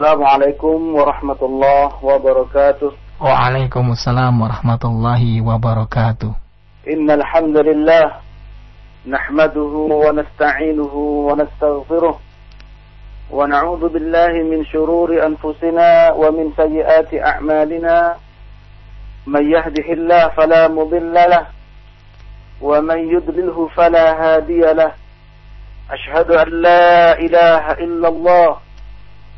السلام عليكم ورحمة الله وبركاته. وعليكم السلام ورحمة الله وبركاته. إن الحمد لله نحمده ونستعينه ونستغفره ونعوذ بالله من شرور أنفسنا ومن سيئات أعمالنا. من يهده الله فلا مضل له ومن يضلله فلا هادي له. أشهد أن لا إله إلا الله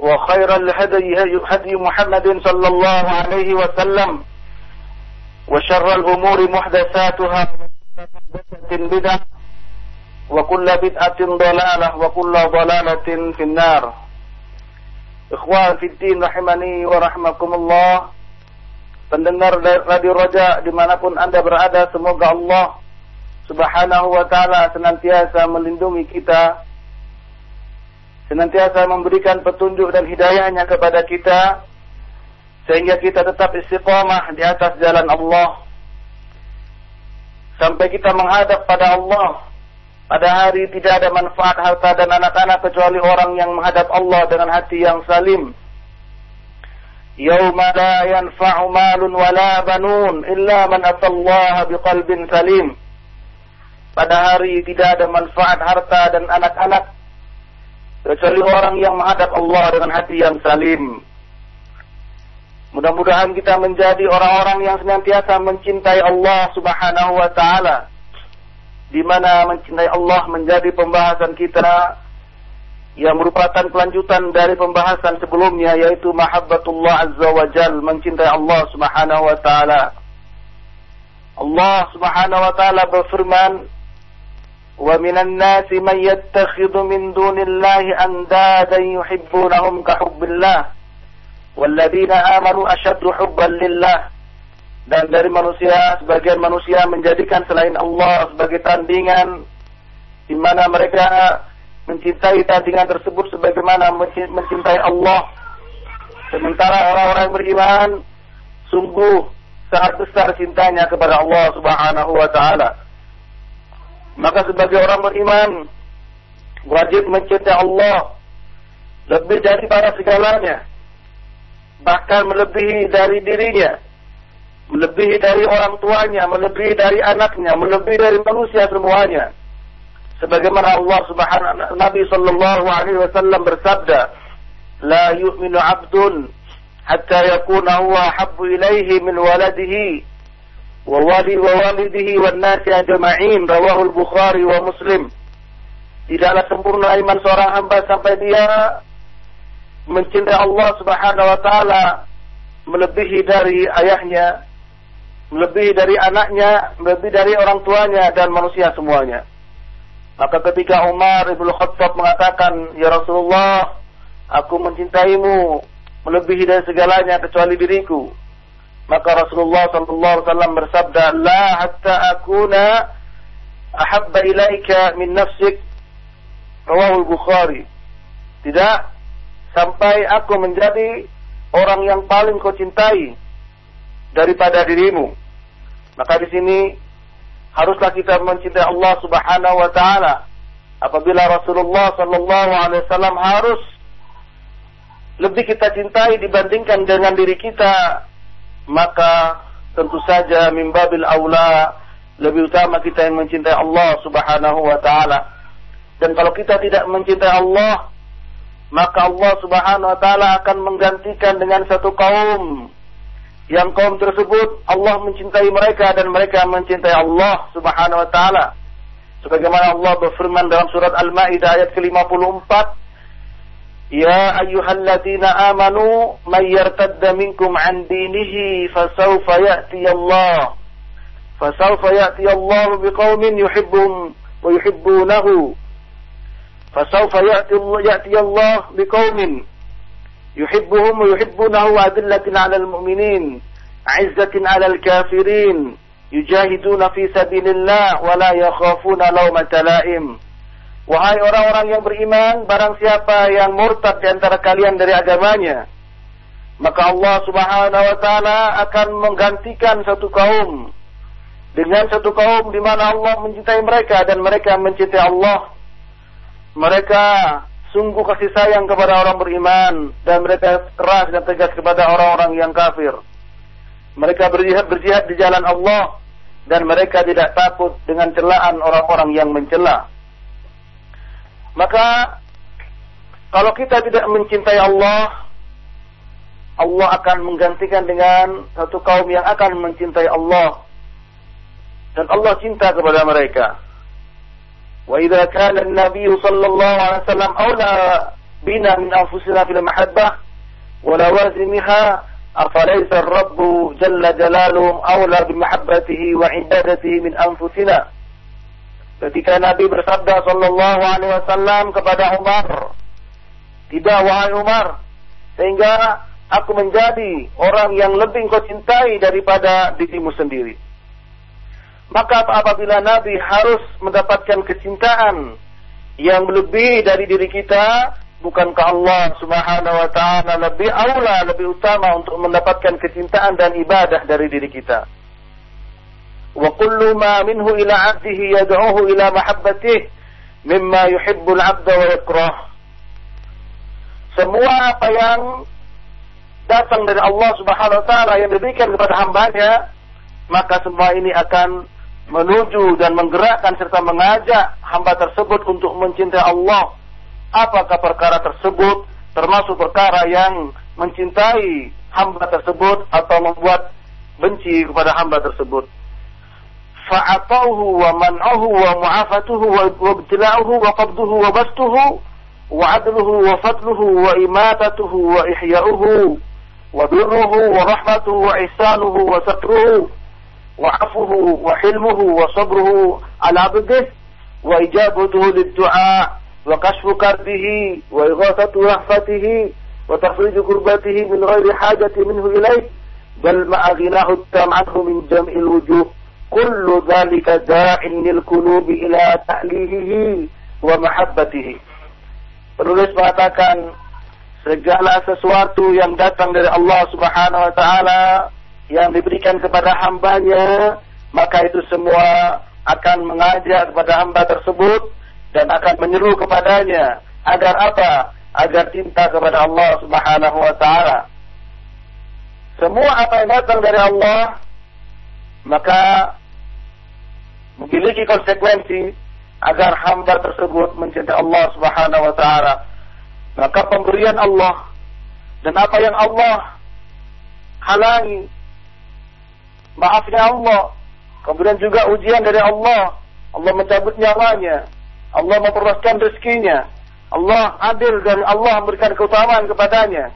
وخير الهدي هدي محمد صلى الله عليه وسلم وشر الأمور محدثاتها بدعة وكل بدعة ضلالة وكل ضلالة في النار إخوان في الدين رحمني ورحمكم الله pendengar Radio Roja dimanapun Anda berada, semoga Allah subhanahu wa ta'ala senantiasa melindungi kita, senantiasa memberikan petunjuk dan hidayahnya kepada kita sehingga kita tetap istiqomah di atas jalan Allah. Sampai kita menghadap pada Allah pada hari tidak ada manfaat harta dan anak-anak kecuali orang yang menghadap Allah dengan hati yang salim. Yauma la yanfa'u malun wala banun illa man atallaha biqalbin salim. Pada hari tidak ada manfaat harta dan anak-anak kecuali orang yang menghadap Allah dengan hati yang salim. Mudah-mudahan kita menjadi orang-orang yang senantiasa mencintai Allah Subhanahu wa taala. Di mana mencintai Allah menjadi pembahasan kita yang merupakan kelanjutan dari pembahasan sebelumnya yaitu mahabbatullah azza wa jal mencintai Allah Subhanahu wa taala. Allah Subhanahu wa taala berfirman wa minan nasi man yattakhidhu min dunillahi andadan yuhibbunahum ka hubbillah walladzina amanu ashaddu hubban lillah dan dari manusia sebagian manusia menjadikan selain Allah sebagai tandingan di mana mereka mencintai tandingan tersebut sebagaimana mencintai Allah. Sementara orang-orang beriman sungguh sangat besar cintanya kepada Allah Subhanahu wa taala. Maka sebagai orang beriman wajib mencintai Allah lebih dari para segalanya. Bahkan melebihi dari dirinya. Melebihi dari orang tuanya, melebihi dari anaknya, melebihi dari manusia semuanya sebagaimana Allah Subhanahu Nabi sallallahu alaihi wasallam bersabda la yu'minu 'abdun hatta yakuna huwa habbu ilaihi min waladihi wa wali wa walidihi wan nasi ajma'in. Rawahu al-Bukhari wa Muslim. Tidaklah sempurna iman seorang hamba sampai dia mencintai Allah Subhanahu wa taala melebihi dari ayahnya melebihi dari anaknya melebihi dari orang tuanya dan manusia semuanya. Maka ketika Umar ibn Khattab mengatakan, Ya Rasulullah, aku mencintaimu melebihi dari segalanya kecuali diriku. Maka Rasulullah sallallahu alaihi wasallam bersabda, "La hatta akuna ahabba ilaika min nafsik." Rawahu Bukhari. Tidak sampai aku menjadi orang yang paling kau cintai daripada dirimu. Maka di sini haruslah kita mencintai Allah Subhanahu wa taala. Apabila Rasulullah sallallahu alaihi wasallam harus lebih kita cintai dibandingkan dengan diri kita, maka tentu saja mimbabil aula lebih utama kita yang mencintai Allah Subhanahu wa taala. Dan kalau kita tidak mencintai Allah, maka Allah Subhanahu wa taala akan menggantikan dengan satu kaum yang kaum tersebut Allah mencintai mereka dan mereka mencintai Allah Subhanahu wa taala. Sebagaimana Allah berfirman dalam surat Al-Maidah ayat ke-54, يا أيها الذين آمنوا من يرتد منكم عن دينه فسوف يأتي الله. فسوف يأتي الله بقوم يحبهم ويحبونه. فسوف يأتي الله, يأتي الله بقوم يحبهم ويحبونه أذلة على المؤمنين عزة على الكافرين يجاهدون في سبيل الله ولا يخافون لومة لائم. Wahai orang-orang yang beriman, barang siapa yang murtad di antara kalian dari agamanya, maka Allah Subhanahu wa taala akan menggantikan satu kaum dengan satu kaum di mana Allah mencintai mereka dan mereka mencintai Allah mereka sungguh kasih sayang kepada orang beriman dan mereka keras dan tegas kepada orang-orang yang kafir. Mereka berjihad berjihad di jalan Allah dan mereka tidak takut dengan celaan orang-orang yang mencela. Maka kalau kita tidak mencintai Allah, Allah akan menggantikan dengan satu kaum yang akan mencintai Allah dan Allah cinta kepada mereka. Wa idza kana an-nabiy sallallahu alaihi wasallam aula bina min anfusina fil mahabbah wa lawazimiha afalaysa ar-rabb jalla jalaluhu aula bi mahabbatihi wa ibadatihi min anfusina. Ketika Nabi bersabda Sallallahu Alaihi Wasallam kepada Umar, tidak wahai Umar, sehingga aku menjadi orang yang lebih kau cintai daripada dirimu sendiri. Maka apabila Nabi harus mendapatkan kecintaan yang lebih dari diri kita, bukankah Allah Subhanahu wa taala lebih aula, lebih utama untuk mendapatkan kecintaan dan ibadah dari diri kita? Ma minhu ila 'abdihi yad'uhu ila mahabbatih mimma yuhibbul 'abda wa yakrah. Semua apa yang datang dari Allah Subhanahu wa taala yang diberikan kepada hambanya, maka semua ini akan menuju dan menggerakkan serta mengajak hamba tersebut untuk mencintai Allah. Apakah perkara tersebut termasuk perkara yang mencintai hamba tersebut atau membuat benci kepada hamba tersebut? فعطوه ومنعه ومعافته وابتلاعه وقبضه وبسته وعدله وفضله وإماتته وإحياؤه وبره ورحمته وإحسانه وستره وعفوه وحلمه وصبره على عبده وإجابته للدعاء وكشف كربه وإغاثة رحمته وتخريج كربته من غير حاجة منه إليه بل مع غناه التام عنه من جمع الوجوه. kullu dhalika da'in lil qulubi ila ta'lihihi wa mahabbatihi penulis mengatakan segala sesuatu yang datang dari Allah Subhanahu wa taala yang diberikan kepada hambanya maka itu semua akan mengajak kepada hamba tersebut dan akan menyeru kepadanya agar apa? Agar cinta kepada Allah Subhanahu wa taala. Semua apa yang datang dari Allah maka memiliki konsekuensi agar hamba tersebut mencintai Allah Subhanahu wa taala. Maka pemberian Allah dan apa yang Allah halangi maafnya Allah. Kemudian juga ujian dari Allah. Allah mencabut nyawanya. Allah memperluaskan rezekinya. Allah adil dari Allah memberikan keutamaan kepadanya.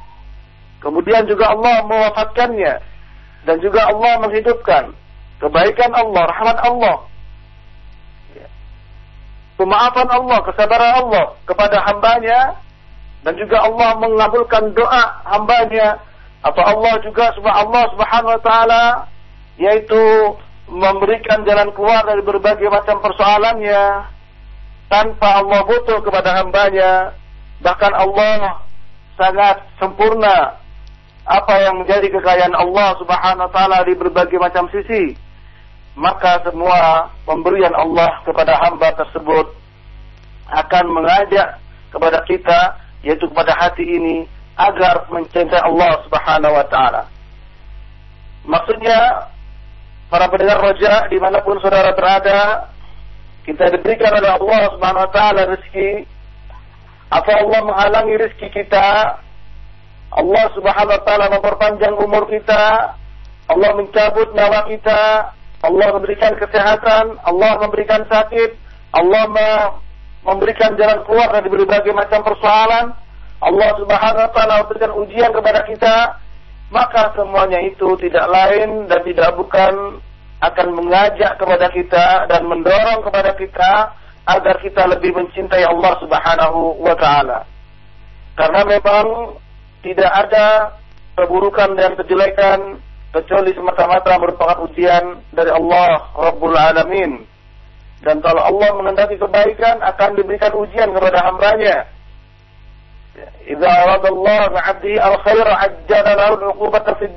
Kemudian juga Allah mewafatkannya. Dan juga Allah menghidupkan. Kebaikan Allah, rahmat Allah. Pemaafan Allah, kesabaran Allah kepada hambanya. Dan juga Allah mengabulkan doa hambanya. Atau Allah juga Allah subhanahu wa ta'ala yaitu memberikan jalan keluar dari berbagai macam persoalannya tanpa Allah butuh kepada hambanya bahkan Allah sangat sempurna apa yang menjadi kekayaan Allah subhanahu wa ta'ala di berbagai macam sisi maka semua pemberian Allah kepada hamba tersebut akan mengajak kepada kita yaitu kepada hati ini agar mencintai Allah subhanahu wa ta'ala. Maksudnya para pendengar roja di mana pun saudara berada, kita diberikan oleh Allah Subhanahu Wa Taala rezeki. Atau Allah menghalangi rezeki kita, Allah Subhanahu wa taala memperpanjang umur kita, Allah mencabut nyawa kita, Allah memberikan kesehatan, Allah memberikan sakit, Allah memberikan jalan keluar dari berbagai macam persoalan, Allah Subhanahu wa taala memberikan ujian kepada kita, maka semuanya itu tidak lain dan tidak bukan akan mengajak kepada kita dan mendorong kepada kita agar kita lebih mencintai Allah Subhanahu wa taala. Karena memang tidak ada keburukan dan kejelekan kecuali semata-mata merupakan ujian dari Allah Rabbul Alamin. Dan kalau Allah mengendaki kebaikan akan diberikan ujian kepada hambanya. Idza aradallahu 'abdihi al-khair 'ajjala lahu al-'uqubata fid.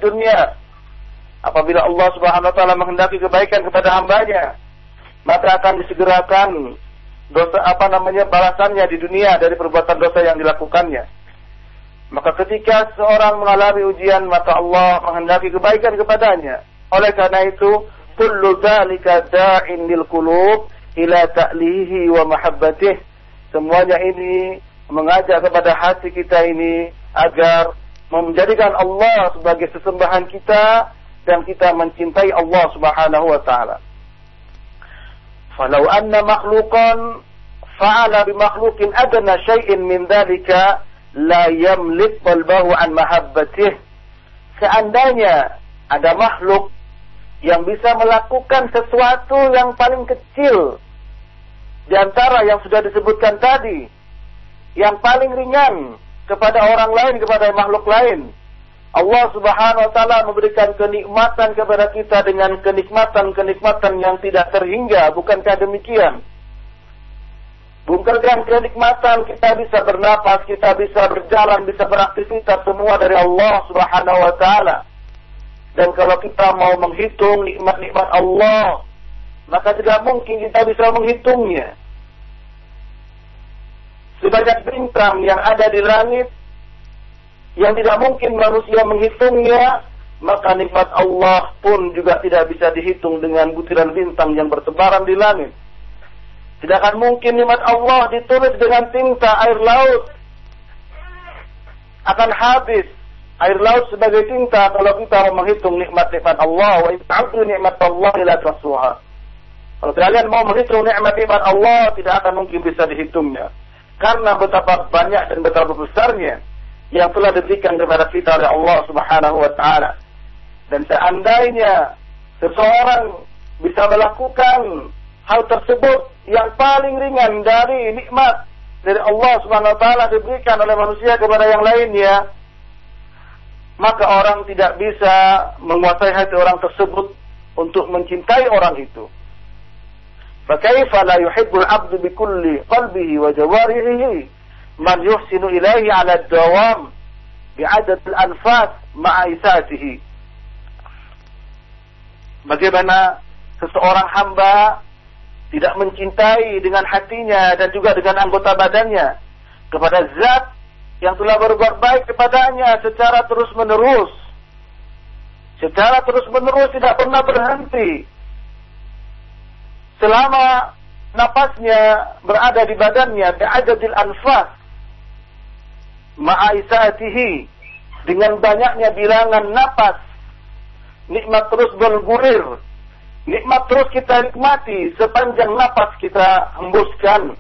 Apabila Allah Subhanahu wa taala menghendaki kebaikan kepada hambanya, maka akan disegerakan dosa apa namanya balasannya di dunia dari perbuatan dosa yang dilakukannya. Maka ketika seorang mengalami ujian, maka Allah menghendaki kebaikan kepadanya. Oleh karena itu, kullu dzalika da'in lil qulub ila ta'lihi wa mahabbatih. Semuanya ini mengajak kepada hati kita ini agar menjadikan Allah sebagai sesembahan kita dan kita mencintai Allah Subhanahu wa taala. Falau anna makhluqan fa'ala bi makhluqin adna syai'in min dzalika la yamlik qalbahu an mahabbatih. Seandainya ada makhluk yang bisa melakukan sesuatu yang paling kecil di antara yang sudah disebutkan tadi, yang paling ringan kepada orang lain, kepada makhluk lain. Allah Subhanahu wa taala memberikan kenikmatan kepada kita dengan kenikmatan-kenikmatan yang tidak terhingga, bukankah demikian? Bukankah kenikmatan kita bisa bernapas, kita bisa berjalan, bisa beraktivitas semua dari Allah Subhanahu wa taala. Dan kalau kita mau menghitung nikmat-nikmat Allah, maka tidak mungkin kita bisa menghitungnya. Sebanyak bintang yang ada di langit yang tidak mungkin manusia menghitungnya, maka nikmat Allah pun juga tidak bisa dihitung dengan butiran bintang yang bertebaran di langit. Tidak akan mungkin nikmat Allah ditulis dengan tinta air laut. Akan habis air laut sebagai tinta kalau kita mau menghitung nikmat-nikmat Allah. Wa ta'udu nikmat Allah ila trasuha. Kalau kalian mau menghitung nikmat-nikmat Allah, tidak akan mungkin bisa dihitungnya. Karena betapa banyak dan betapa besarnya yang telah diberikan kepada kita oleh Allah Subhanahu wa taala. Dan seandainya seseorang bisa melakukan hal tersebut yang paling ringan dari nikmat dari Allah Subhanahu wa taala diberikan oleh manusia kepada yang lainnya maka orang tidak bisa menguasai hati orang tersebut untuk mencintai orang itu. Fakaifa la yuhibbul 'abdu qalbihi wa jawarihi man yuhsinu ilaihi 'ala bi'adad al-anfas. Bagaimana seseorang hamba tidak mencintai dengan hatinya dan juga dengan anggota badannya kepada zat yang telah berbuat baik kepadanya secara terus-menerus. Secara terus-menerus tidak pernah berhenti. Selama napasnya berada di badannya, bi'adadil anfas, ma'aisatihi, dengan banyaknya bilangan napas, nikmat terus bergulir, Nikmat terus kita nikmati sepanjang napas kita hembuskan.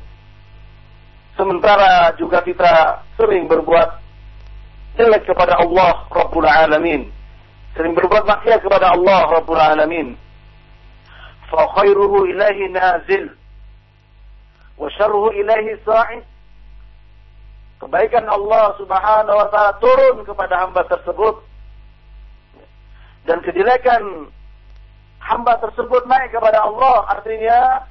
Sementara juga kita sering berbuat jelek kepada Allah Rabbul Alamin. Sering berbuat maksiat kepada Allah Rabbul Alamin. Khairuhu ilahi. Wa syarruhu ilahi sa'id. Kebaikan Allah subhanahu wa ta'ala turun kepada hamba tersebut. Dan kejelekan hamba tersebut naik kepada Allah. Artinya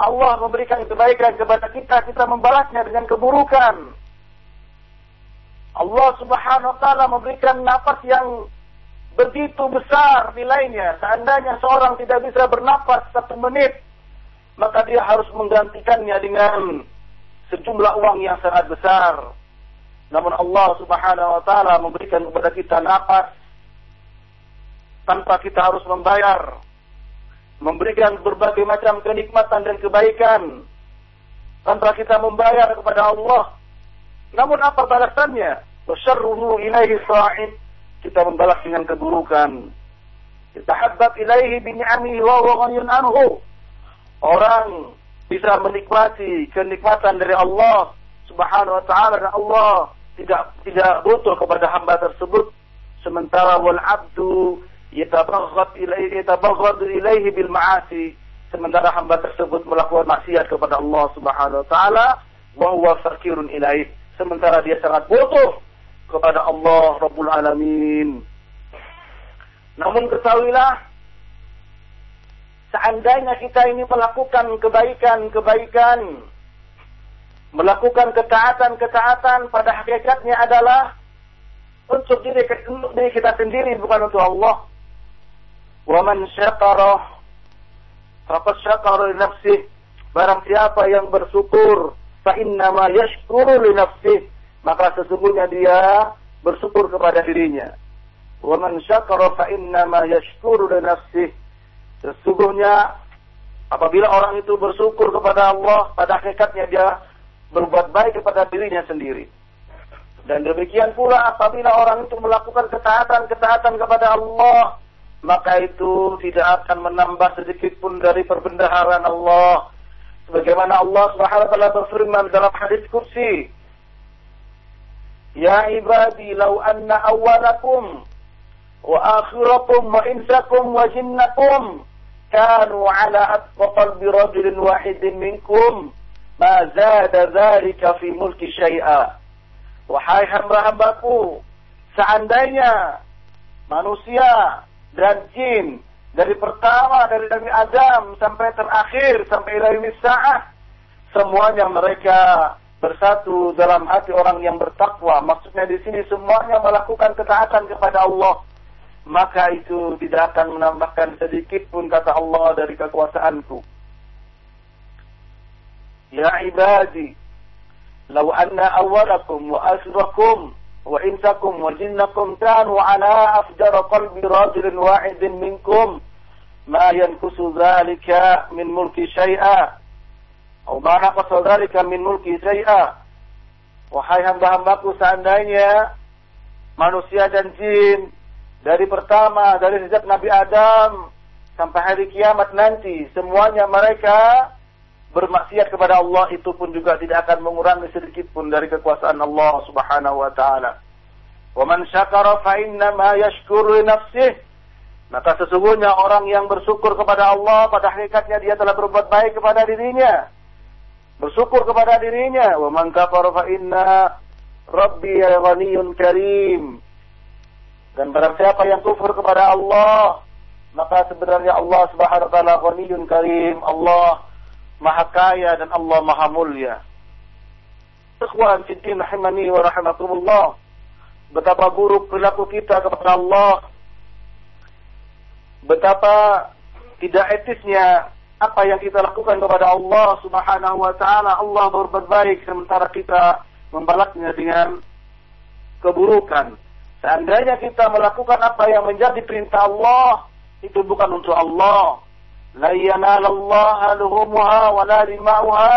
Allah memberikan kebaikan kepada kita, kita membalasnya dengan keburukan. Allah subhanahu wa ta'ala memberikan nafas yang begitu besar nilainya. Seandainya seorang tidak bisa bernafas satu menit, maka dia harus menggantikannya dengan sejumlah uang yang sangat besar. Namun Allah subhanahu wa ta'ala memberikan kepada kita nafas tanpa kita harus membayar. Memberikan berbagai macam kenikmatan dan kebaikan tanpa kita membayar kepada Allah Namun apa balasannya? Wasyarruhu ilaihi sa'id. Kita membalas dengan keburukan. Tahabbab ilaihi bini'amihi wa huwa anhu. Orang bisa menikmati kenikmatan dari Allah Subhanahu wa taala dan Allah tidak tidak butuh kepada hamba tersebut sementara wal abdu yatabaghad ilaihi yatabaghad ilaihi bil ma'asi. Sementara hamba tersebut melakukan maksiat kepada Allah Subhanahu wa taala wa huwa fakirun ilaihi. Sementara dia sangat butuh kepada Allah Rabbul Alamin. Namun ketahuilah seandainya kita ini melakukan kebaikan-kebaikan, melakukan ketaatan-ketaatan pada hakikatnya adalah untuk untuk diri kita sendiri bukan untuk Allah. Wa man syakara faqad syakara li nafsih. Barang siapa yang bersyukur fa ma yashkuru li nafsih, maka sesungguhnya dia bersyukur kepada dirinya. Wa man syakara fa ma yashkuru li nafsih. Sesungguhnya apabila orang itu bersyukur kepada Allah, pada hakikatnya dia berbuat baik kepada dirinya sendiri. Dan demikian pula apabila orang itu melakukan ketaatan-ketaatan kepada Allah, maka itu tidak akan menambah sedikit pun dari perbendaharaan Allah. Sebagaimana Allah Subhanahu wa taala berfirman dalam hadis kursi, "Ya ibadi, lau anna awwalakum wa akhirakum wa insakum wa jinnakum kanu ala atqa bi rajulin wahidin minkum, ma zada dzalika fi mulki syai'a." Wahai hamba-hambaku, seandainya manusia dan jin dari pertama dari Nabi Adam sampai terakhir sampai dari Sa'ah semuanya mereka bersatu dalam hati orang yang bertakwa. Maksudnya di sini semuanya melakukan ketaatan kepada Allah maka itu tidak akan menambahkan sedikit pun kata Allah dari kekuasaanku. Ya ibadi, law anna awwalakum wa akhirakum wa jinnakum kanu ala afjar qalbi rajulin wahidin minkum. Ma yankusu dhalika min mulki syai'a. Atau ma naqasa dhalika min mulki syai'a. Wahai hamba-hambaku manusia dan jin dari pertama dari sejak Nabi Adam sampai hari kiamat nanti semuanya mereka bermaksiat kepada Allah itu pun juga tidak akan mengurangi sedikit pun dari kekuasaan Allah Subhanahu wa taala. Wa man syakara fa inna ma yashkuru. Maka sesungguhnya orang yang bersyukur kepada Allah pada hakikatnya dia telah berbuat baik kepada dirinya. Bersyukur kepada dirinya. Wa man kafara fa inna rabbi ghaniyyun karim. Dan barang siapa yang kufur kepada Allah, maka sebenarnya Allah Subhanahu wa taala Ghaniyun Karim, Allah Maha Kaya dan Allah Maha Mulia. Ikhwan fiddin rahimani wa rahimakumullah. Betapa buruk perilaku kita kepada Allah. Betapa tidak etisnya apa yang kita lakukan kepada Allah Subhanahu wa taala. Allah berbuat baik sementara kita membalasnya dengan keburukan. Seandainya kita melakukan apa yang menjadi perintah Allah, itu bukan untuk Allah. La yanalallaha luhumuha wa la rima'uha,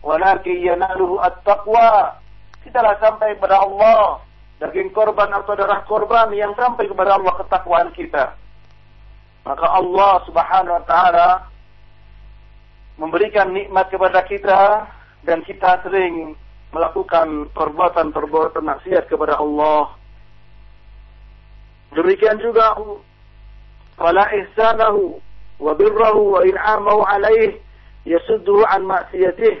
walakin yanaluhu at-taqwa. Tidaklah sampai kepada Allah daging korban atau darah korban yang sampai kepada Allah ketakwaan kita. Maka Allah Subhanahu wa taala memberikan nikmat kepada kita dan kita sering melakukan perbuatan-perbuatan maksiat kepada Allah Demikian juga wala ihsanahu in'amahu alaih yasudduhu an ma'siyatih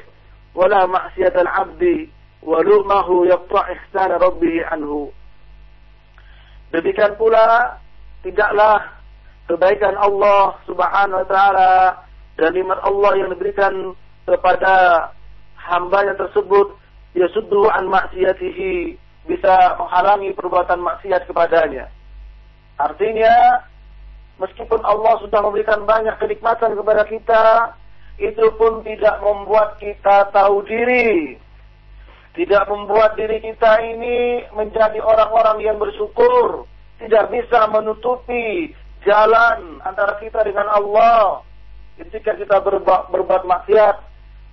wala ma'siyat al-'abdi wa lumahu yaqta' ihsan rabbih anhu. Demikian pula tidaklah kebaikan Allah Subhanahu wa taala dan nikmat Allah yang diberikan kepada hambanya tersebut yasuddu an maksiatihi bisa menghalangi perbuatan maksiat kepadanya. Artinya, meskipun Allah sudah memberikan banyak kenikmatan kepada kita, itu pun tidak membuat kita tahu diri. Tidak membuat diri kita ini menjadi orang-orang yang bersyukur. Tidak bisa menutupi jalan antara kita dengan Allah. Ketika kita berbuat, berbuat maksiat,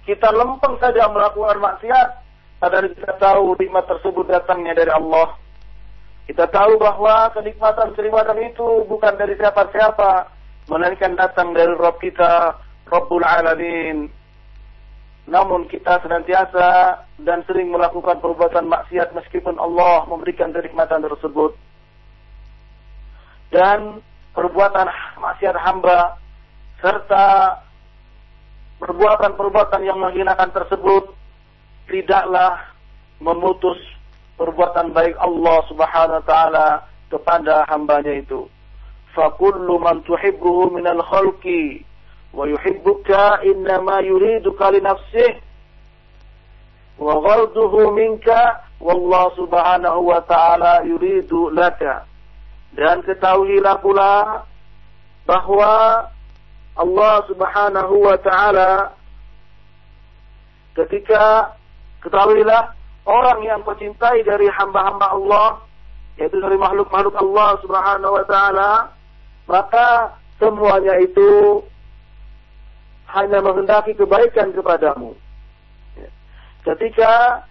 kita lempeng saja melakukan maksiat, Padahal kita tahu nikmat tersebut datangnya dari Allah. Kita tahu bahwa kenikmatan-kenikmatan itu bukan dari siapa-siapa, melainkan datang dari Rabb kita, Rabbul Alamin. Namun kita senantiasa dan sering melakukan perbuatan maksiat meskipun Allah memberikan kenikmatan tersebut. Dan perbuatan maksiat hamba serta perbuatan-perbuatan yang menghinakan tersebut tidaklah memutus perbuatan baik Allah Subhanahu wa taala kepada hambanya itu. Fakullu man tuhibbuhu minal khalqi wa yuhibbuka innama yuriduka li nafsihi wa gharduhu minka wallahu subhanahu wa ta'ala yuridu laka. Dan ketahuilah pula bahwa Allah Subhanahu wa taala ketika ketahuilah orang yang mencintai dari hamba-hamba Allah yaitu dari makhluk-makhluk Allah Subhanahu wa taala maka semuanya itu hanya menghendaki kebaikan kepadamu. Ketika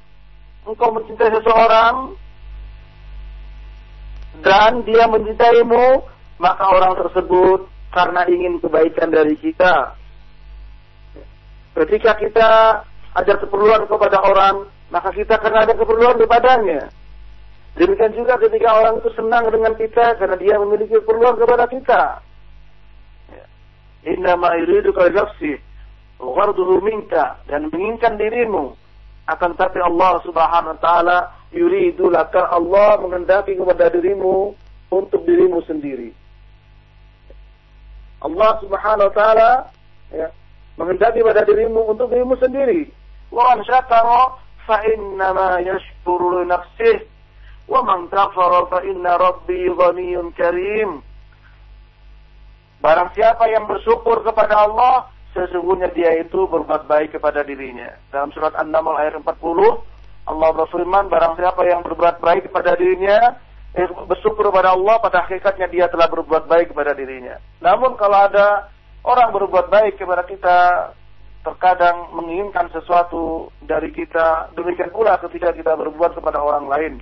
engkau mencintai seseorang dan dia mencintaimu, maka orang tersebut karena ingin kebaikan dari kita. Ketika kita ada keperluan kepada orang, maka kita karena ada keperluan kepadanya. Demikian juga ketika orang itu senang dengan kita karena dia memiliki keperluan kepada kita. Inna ma yuridu nafsi gharduhu minka dan menginginkan dirimu akan tapi Allah Subhanahu wa taala yuridu laka Allah mengendaki kepada dirimu untuk dirimu sendiri. Allah Subhanahu wa taala ya, menghendaki pada dirimu untuk dirimu sendiri. Wa man syakara nafsihi wa man kafara fa inna rabbi ghaniyyun karim. Barang siapa yang bersyukur kepada Allah, sesungguhnya dia itu berbuat baik kepada dirinya. Dalam surat An-Naml ayat 40, Allah berfirman, barang siapa yang berbuat baik kepada dirinya, eh, bersyukur kepada Allah pada hakikatnya dia telah berbuat baik kepada dirinya. Namun kalau ada orang berbuat baik kepada kita terkadang menginginkan sesuatu dari kita demikian pula ketika kita berbuat kepada orang lain.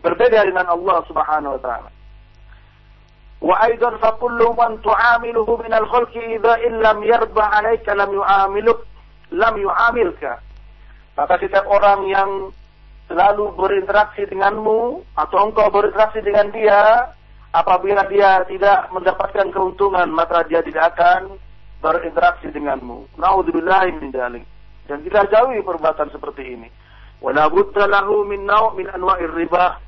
Berbeda dengan Allah Subhanahu wa taala. Wa aidan fa kullu man tu'amiluhu min al-khalqi idza illam yarda 'alayka lam yu'amiluk lam yu'amilka. Maka setiap orang yang selalu berinteraksi denganmu atau engkau berinteraksi dengan dia, apabila dia tidak mendapatkan keuntungan maka dia tidak akan berinteraksi denganmu. Nauzubillah min dzalik. Dan kita jauhi perbuatan seperti ini. Wala budda lahu min naw' min anwa'ir riba.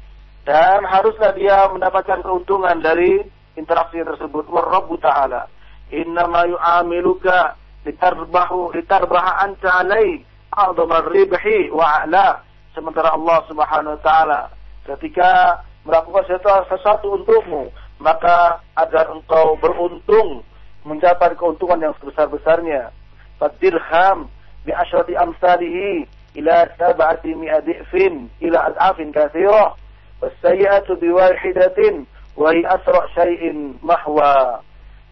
Dan haruslah dia mendapatkan keuntungan dari interaksi tersebut. Warabbu ta'ala. Innama yu'amiluka litarbahu litarbaha anta alai a'dhamar ribhi wa a'la sementara Allah Subhanahu wa taala ketika melakukan sesuatu, sesuatu untukmu maka agar engkau beruntung mencapai keuntungan yang sebesar-besarnya. Fadirham bi asyrati amsalihi ila sab'ati mi'adifin ila ad'afin katsira wasayyi'atu bi wahidatin wa hi asra' syai'in mahwa.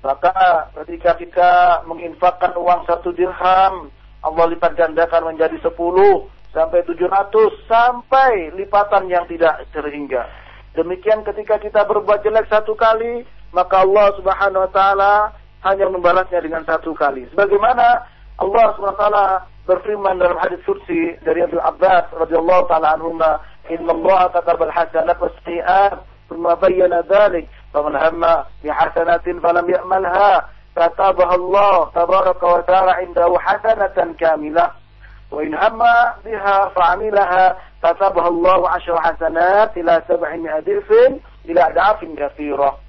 Maka ketika kita menginfakkan uang satu dirham Allah lipat gandakan menjadi sepuluh sampai 700 sampai lipatan yang tidak terhingga. Demikian ketika kita berbuat jelek satu kali, maka Allah Subhanahu wa taala hanya membalasnya dengan satu kali. Sebagaimana Allah Subhanahu wa taala berfirman dalam hadis kursi dari Abu Abbas radhiyallahu taala anhu, "Inna Allah kataba al-hasanat was-sayyi'at, thumma bayyana dzalik, faman hamma bi hasanatin falam ya'malha, katabaha Allah tabaraka wa ta'ala indahu hasanatan kamilah." وإن هم بها فعملها كتبها الله عشر حسنات إلى سبعمائة ضعف إلى أضعاف كثيرة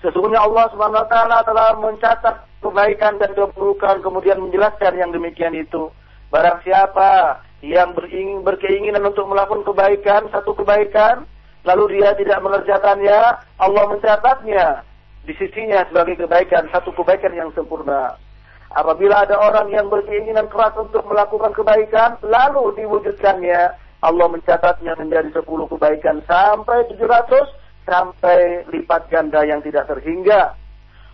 Sesungguhnya Allah Subhanahu wa taala telah mencatat kebaikan dan keburukan kemudian menjelaskan yang demikian itu. Barang siapa yang beringin, berkeinginan untuk melakukan kebaikan, satu kebaikan, lalu dia tidak mengerjakannya, Allah mencatatnya di sisinya sebagai kebaikan, satu kebaikan yang sempurna. Apabila ada orang yang berkeinginan keras untuk melakukan kebaikan, lalu diwujudkannya, Allah mencatatnya menjadi 10 kebaikan sampai 700 sampai lipat ganda yang tidak terhingga.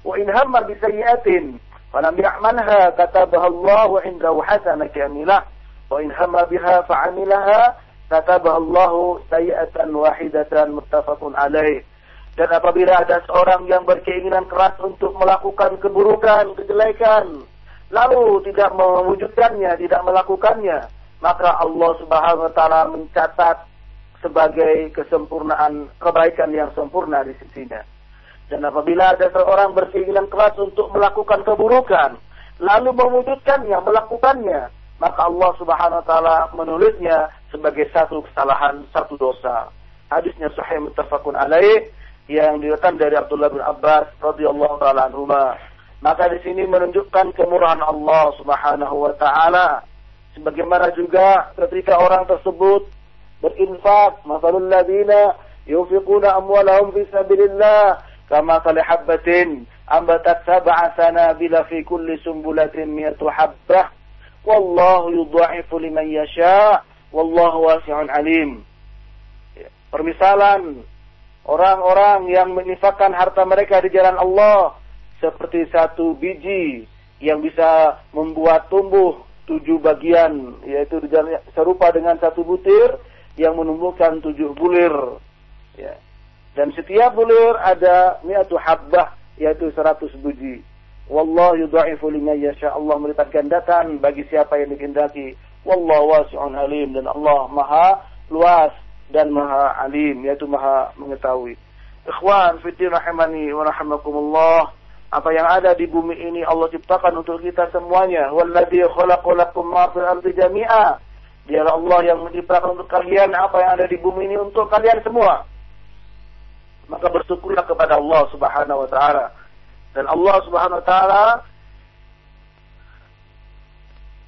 Wa in hamma bi sayyi'atin falam ya'malha katabaha Allah 'indahu hasanah kamilah wa in hamma biha fa'amilaha katabaha Allah sayyi'atan wahidatan muttafaqun alaih. Dan apabila ada seorang yang berkeinginan keras untuk melakukan keburukan, kejelekan, lalu tidak mewujudkannya, tidak melakukannya, maka Allah Subhanahu wa taala mencatat sebagai kesempurnaan kebaikan yang sempurna di sisinya. Dan apabila ada seorang berkeinginan keras untuk melakukan keburukan, lalu mewujudkannya, melakukannya, maka Allah Subhanahu wa taala menulisnya sebagai satu kesalahan, satu dosa. Hadisnya sahih muttafaqun alaih yang diriwayatkan dari Abdullah bin Abbas radhiyallahu taala anhuma. Maka di sini menunjukkan kemurahan Allah Subhanahu wa taala. Sebagaimana juga ketika orang tersebut berinfak, masalul ladina yunfiquna amwalahum fi sabilillah kama kali habbatin ambatat sab'a sanabila fi kulli sumbulatin mi'atu habbah wallahu yudha'ifu liman yasha wallahu wasi'un alim permisalan orang-orang yang menifakkan harta mereka di jalan Allah seperti satu biji yang bisa membuat tumbuh tujuh bagian yaitu serupa dengan satu butir yang menumbuhkan tujuh bulir ya dan setiap bulir ada mi'atu habbah yaitu seratus biji. Wallahu yudha'ifu liman yasha. Allah melipat gandakan bagi siapa yang dikehendaki. Wallahu wasi'un alim dan Allah Maha luas dan Maha alim yaitu Maha mengetahui. Ikhwan fiddin rahimani wa rahimakumullah. Apa yang ada di bumi ini Allah ciptakan untuk kita semuanya. Walladzi khalaqalakum ma fil ardi jami'a. Dialah Allah yang menciptakan untuk kalian apa yang ada di bumi ini untuk kalian semua maka bersyukurlah kepada Allah Subhanahu wa taala. Dan Allah Subhanahu wa taala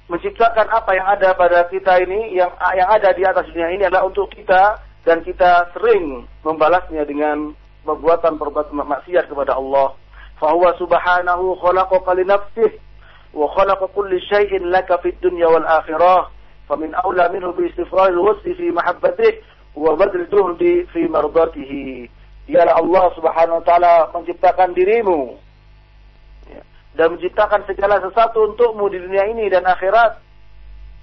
menciptakan apa yang ada pada kita ini yang yang ada di atas dunia ini adalah untuk kita dan kita sering membalasnya dengan perbuatan perbuatan maksiat kepada Allah. Wa khalaqa kulli syai'in laka fid dunya wal akhirah. Famin aula minhu bi istifrar al-wasfi fi mahabbatihi wa badl juhdi fi mardatihi. Dialah Allah Subhanahu wa taala menciptakan dirimu ya, dan menciptakan segala sesuatu untukmu di dunia ini dan akhirat.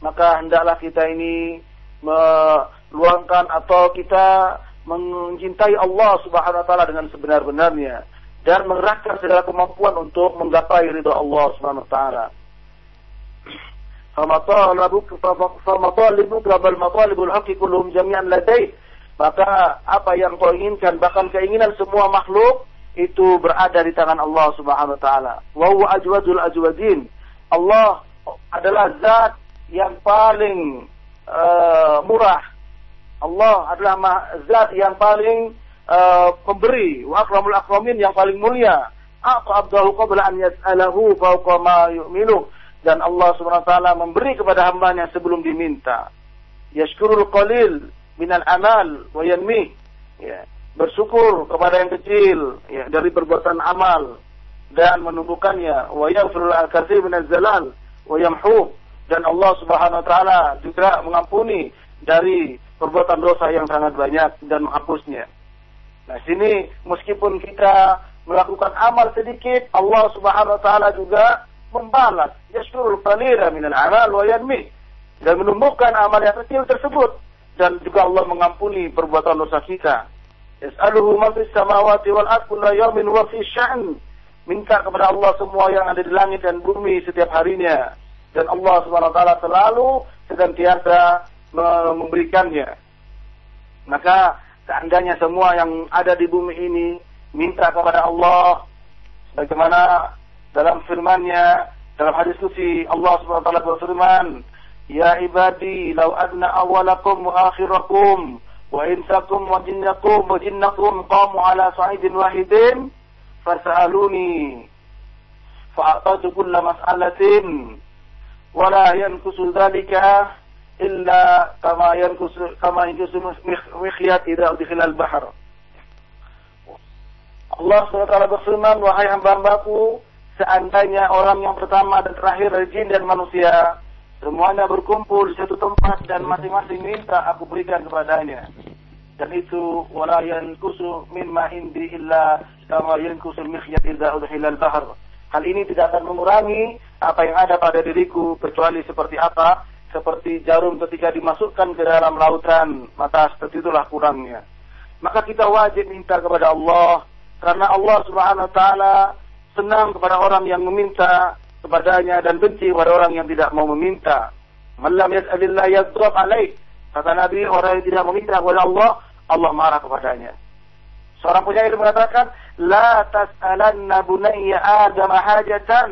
Maka hendaklah kita ini meluangkan atau kita mencintai Allah Subhanahu wa taala dengan sebenar-benarnya dan mengerahkan segala kemampuan untuk menggapai ridha Allah Subhanahu wa taala. Maka apa yang kau inginkan bahkan keinginan semua makhluk itu berada di tangan Allah Subhanahu wa taala. Ajwadul ajwadin. Allah adalah zat yang paling uh, murah. Allah adalah zat yang paling uh, pemberi, wa akramul akramin yang paling mulia. A'ta abdahu qabla an yas'alahu fawqa ma yu'minu. Dan Allah Subhanahu wa taala memberi kepada hambanya sebelum diminta. Yashkurul qalil minal amal wa yanmi ya bersyukur kepada yang kecil ya dari perbuatan amal dan menumbuhkannya wa yaghfirul al-katsir minaz zalal wa yamhu dan Allah Subhanahu wa taala juga mengampuni dari perbuatan dosa yang sangat banyak dan menghapusnya. Nah, sini meskipun kita melakukan amal sedikit, Allah Subhanahu wa taala juga membalas yashkurul qalila minal amal wa yanmi dan menumbuhkan amal yang kecil tersebut dan juga Allah mengampuni perbuatan dosa kita. Yas'aluhu ma fis samawati wal ardh kullu yawmin wa fi sya'n. Minta kepada Allah semua yang ada di langit dan bumi setiap harinya. Dan Allah Subhanahu wa taala selalu senantiasa memberikannya. Maka seandainya semua yang ada di bumi ini minta kepada Allah sebagaimana dalam firman-Nya dalam hadis qudsi Allah Subhanahu wa taala berfirman يا عبادي لو أن أولكم وآخركم وإنسكم وجنكم وجنكم قاموا على صعيد واحد فسألوني فأعطيت كل مسألة ولا ينقص ذلك illa kama yang kama yankusu mikhyat idza di al-bahr. Allah SWT berfirman, wahai hamba-hambaku, seandainya orang yang pertama dan terakhir dari jin dan manusia, semuanya berkumpul di satu tempat dan masing-masing minta aku berikan kepadanya. Dan itu, wala yankusu mimma indi illa kama yankusu mikhyat idza udkhila bahar. Hal ini tidak akan mengurangi apa yang ada pada diriku kecuali seperti apa seperti jarum ketika dimasukkan ke dalam lautan, maka seperti itulah kurangnya. Maka kita wajib minta kepada Allah karena Allah Subhanahu wa taala senang kepada orang yang meminta kepadanya dan benci kepada orang yang tidak mau meminta. Malam yas'alillah alaih. Kata Nabi, orang yang tidak meminta kepada Allah, Allah marah kepadanya. Seorang penyair mengatakan, La tas'alanna bunayya Adam hajatan,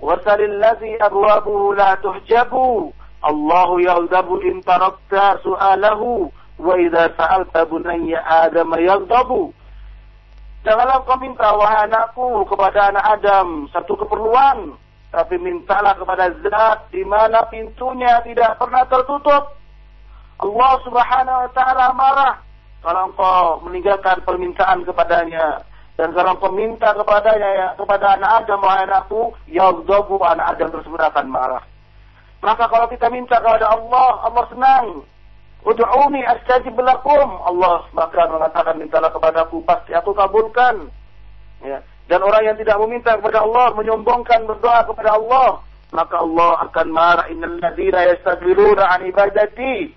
wasalil ladhi abwabuhu la tuhjabu. Allahu yaghdabu in tarakta su'alahu, wa idha sa'alta bunayya Adam yaghdabu. Janganlah kau minta, wahai anakku, kepada anak Adam, satu keperluan. Tapi mintalah kepada zat di mana pintunya tidak pernah tertutup. Allah subhanahu wa ta'ala marah kalau engkau meninggalkan permintaan kepadanya dan kalau engkau minta kepadanya ya, kepada anak Adam wahai anakku yaghdabu anak Adam tersebut akan marah maka kalau kita minta kepada Allah Allah senang. Ud'uni astajib lakum. Allah maka mengatakan mintalah kepadaku pasti aku kabulkan. Ya. Dan orang yang tidak meminta kepada Allah menyombongkan berdoa kepada Allah maka Allah akan marah innal ladzina yastakbiruna an ibadati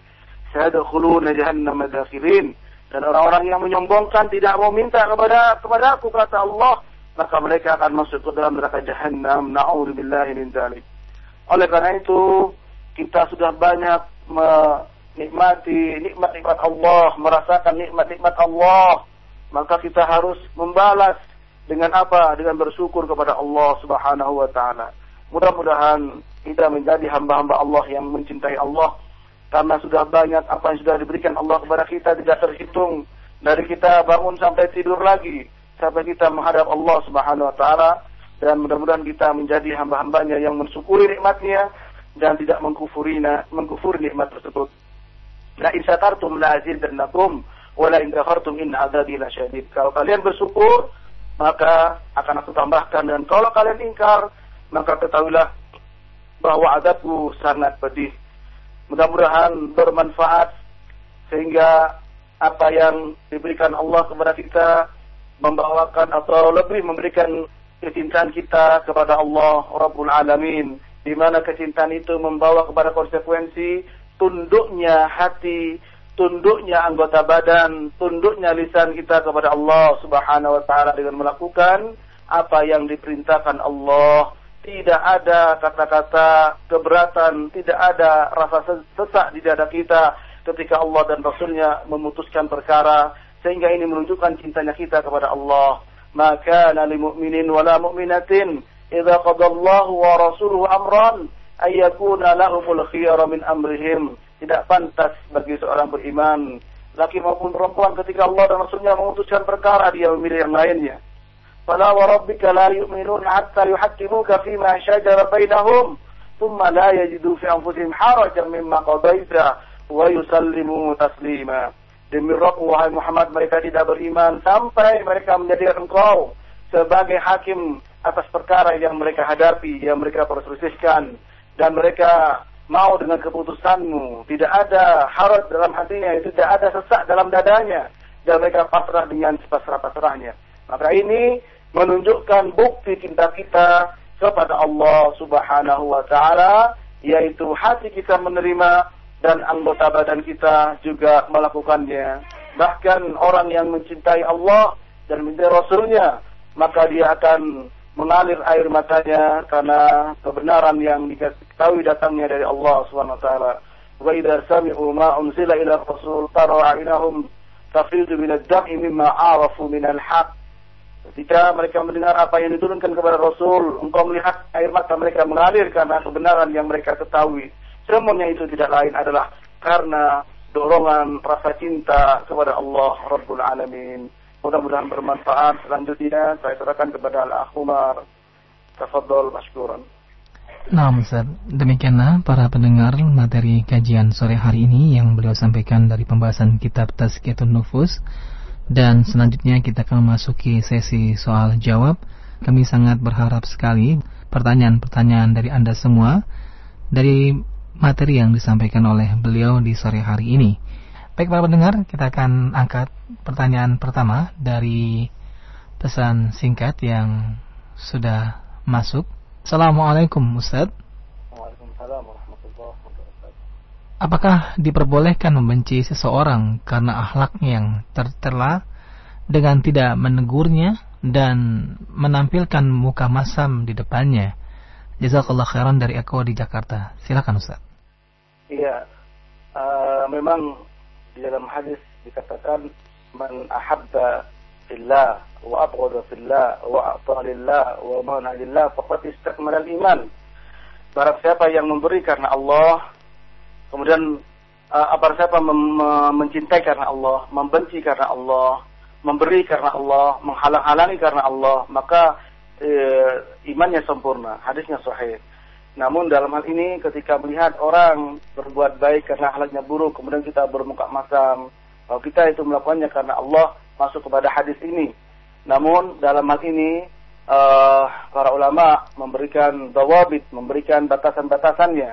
sayadkhuluna jahannam madakhirin. Dan orang-orang yang menyombongkan tidak mau minta kepada kepada aku kata Allah maka mereka akan masuk ke dalam neraka jahanam na'udzubillahi min dzalik oleh karena itu kita sudah banyak menikmati nikmat-nikmat Allah merasakan nikmat-nikmat Allah. Maka kita harus membalas dengan apa? Dengan bersyukur kepada Allah Subhanahu wa taala. Mudah-mudahan kita menjadi hamba-hamba Allah yang mencintai Allah. Karena sudah banyak apa yang sudah diberikan Allah kepada kita tidak terhitung. Dari kita bangun sampai tidur lagi sampai kita menghadap Allah Subhanahu wa taala dan mudah-mudahan kita menjadi hamba-hambanya yang mensyukuri nikmatnya dan tidak mengkufuri nikmat tersebut. La in syakartum la azidannakum wa la in kafartum in adzabi lasyadid. Kalau kalian bersyukur maka akan aku tambahkan dan kalau kalian ingkar maka ketahuilah bahwa adabku sangat pedih. Mudah-mudahan bermanfaat sehingga apa yang diberikan Allah kepada kita membawakan atau lebih memberikan kecintaan kita kepada Allah Rabbul Alamin di mana kecintaan itu membawa kepada konsekuensi tunduknya hati, tunduknya anggota badan, tunduknya lisan kita kepada Allah Subhanahu wa taala dengan melakukan apa yang diperintahkan Allah tidak ada kata-kata keberatan, tidak ada rasa sesak di dada kita ketika Allah dan Rasulnya memutuskan perkara sehingga ini menunjukkan cintanya kita kepada Allah. Maka nali mu'minin wala mu'minatin idza qadallahu wa rasuluhu amran ayyakuna lahumul khiyara min amrihim. Tidak pantas bagi seorang beriman laki maupun perempuan ketika Allah dan Rasulnya memutuskan perkara dia memilih yang lainnya. فلا وربك لا يؤمنون حتى يحكموك فيما شجر بينهم ثم لا يجدوا في أنفسهم حرجا مما قضيت ويسلموا تسليما Demi Rabb wahai Muhammad mereka tidak beriman sampai mereka menjadikan engkau sebagai hakim atas perkara yang mereka hadapi, yang mereka perselisihkan dan mereka mau dengan keputusanmu. Tidak ada harap dalam hatinya, tidak ada sesak dalam dadanya dan mereka pasrah dengan sepasrah-pasrahnya. Maka ini menunjukkan bukti cinta kita kepada Allah Subhanahu wa taala yaitu hati kita menerima dan anggota badan kita juga melakukannya. Bahkan orang yang mencintai Allah dan mencintai Rasulnya, maka dia akan mengalir air matanya karena kebenaran yang diketahui datangnya dari Allah Subhanahu wa idza sami'u ma unzila ila rasul tara 'ainahum tafidu min ad-dam'i mimma 'arafu min al-haqq Ketika mereka mendengar apa yang diturunkan kepada Rasul, engkau melihat air mata mereka mengalir karena kebenaran yang mereka ketahui. Semuanya itu tidak lain adalah karena dorongan rasa cinta kepada Allah Rabbul Alamin. Mudah-mudahan bermanfaat. Selanjutnya saya serahkan kepada Al-Akh Umar. Tafadol Mashkuran. Nah, Ustaz. Demikianlah para pendengar materi kajian sore hari ini yang beliau sampaikan dari pembahasan kitab Tazkiyatun Nufus dan selanjutnya kita akan memasuki sesi soal jawab. Kami sangat berharap sekali pertanyaan-pertanyaan dari Anda semua dari materi yang disampaikan oleh beliau di sore hari ini. Baik para pendengar, kita akan angkat pertanyaan pertama dari pesan singkat yang sudah masuk. Assalamualaikum Ustaz. Waalaikumsalam warahmatullahi wabarakatuh. Apakah diperbolehkan membenci seseorang karena akhlaknya yang tercela dengan tidak menegurnya dan menampilkan muka masam di depannya? Jazakallah khairan dari Eko di Jakarta. Silakan Ustaz. Iya, uh, memang di dalam hadis dikatakan man ahabba fillah wa abghada fillah wa a'ta lillah wa mana lillah faqad istakmala al-iman. Barang siapa yang memberi karena Allah kemudian uh, apa siapa mencintai karena Allah, membenci karena Allah, memberi karena Allah, menghalang-halangi karena Allah, maka uh, imannya sempurna. Hadisnya sahih. Namun dalam hal ini ketika melihat orang berbuat baik karena halnya buruk, kemudian kita bermuka masam, kalau kita itu melakukannya karena Allah masuk kepada hadis ini. Namun dalam hal ini uh, para ulama memberikan dawabit, memberikan batasan-batasannya.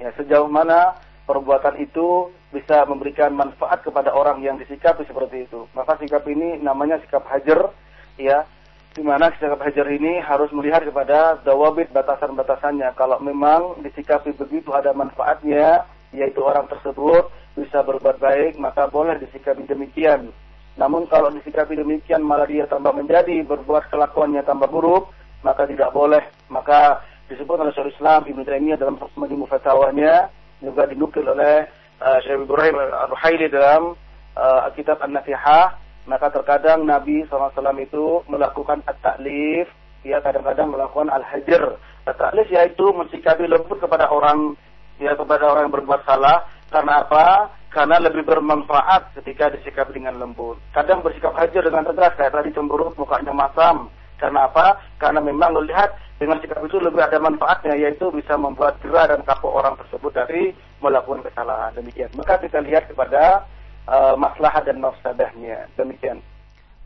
Ya, sejauh mana perbuatan itu bisa memberikan manfaat kepada orang yang disikapi seperti itu. Maka sikap ini namanya sikap hajar, ya, di mana sikap hajar ini harus melihat kepada dawabit batasan-batasannya. Kalau memang disikapi begitu ada manfaatnya, yaitu orang tersebut bisa berbuat baik, maka boleh disikapi demikian. Namun kalau disikapi demikian malah dia tambah menjadi berbuat kelakuannya tambah buruk, maka tidak boleh. Maka disebut oleh Syaikhul Islam Ibnu Taimiyah dalam Majmu' Fatawanya juga dinukil oleh uh, Syekh Ibrahim Al-Ruhaili dalam uh, kitab An-Nasihah maka terkadang Nabi SAW itu melakukan at-ta'lif, ya kadang-kadang melakukan al-hajar. At-ta'lif yaitu mensikapi lembut kepada orang, ya kepada orang yang berbuat salah. Karena apa? Karena lebih bermanfaat ketika disikapi dengan lembut. Kadang bersikap hajar dengan tegas, kayak tadi cemberut, mukanya masam. Karena apa? Karena memang melihat dengan sikap itu lebih ada manfaatnya, yaitu bisa membuat gerah dan kapok orang tersebut dari melakukan kesalahan. Demikian. Maka kita lihat kepada uh, maslahat dan mafsadahnya. Demikian.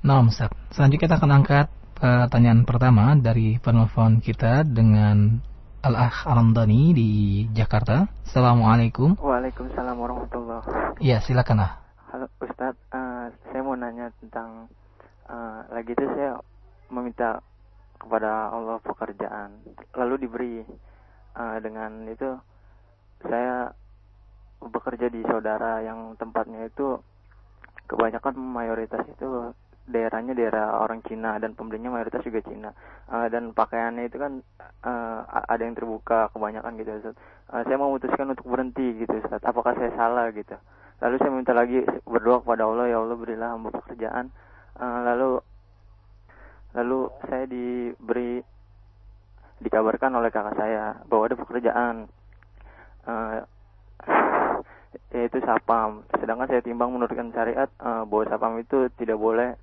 Nah, Ustaz. Selanjutnya kita akan angkat pertanyaan pertama dari penelpon kita dengan Al-Akh Aramdani di Jakarta. Assalamualaikum. Waalaikumsalam warahmatullahi Iya, silakan lah. Halo Ustaz, uh, saya mau nanya tentang uh, lagi itu saya meminta kepada Allah pekerjaan, lalu diberi uh, dengan itu saya bekerja di saudara yang tempatnya itu kebanyakan mayoritas itu daerahnya daerah orang Cina dan pembelinya mayoritas juga Cina uh, dan pakaiannya itu kan uh, ada yang terbuka kebanyakan gitu. Uh, saya memutuskan untuk berhenti gitu Ustaz. Apakah saya salah gitu? Lalu saya minta lagi berdoa kepada Allah ya Allah berilah hamba pekerjaan. Uh, lalu lalu saya diberi dikabarkan oleh kakak saya bahwa ada pekerjaan uh, yaitu sapam. Sedangkan saya timbang menurutkan syariat uh, bahwa sapam itu tidak boleh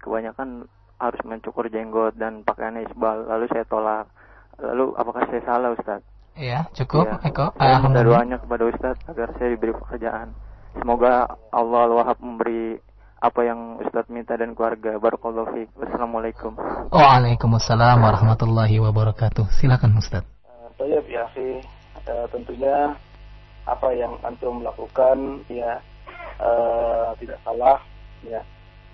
kebanyakan harus mencukur jenggot dan pakaiannya isbal. Lalu saya tolak. Lalu apakah saya salah Ustaz? Iya, cukup ya. Eko. Saya minta doanya kepada Ustaz agar saya diberi pekerjaan. Semoga Allah Al-Wahab memberi apa yang Ustaz minta dan keluarga. Barakallahu fiik. Wassalamualaikum. Waalaikumsalam warahmatullahi wabarakatuh. Silakan Ustaz. Uh, ya, sih. Uh, tentunya apa yang antum lakukan ya uh, tidak salah ya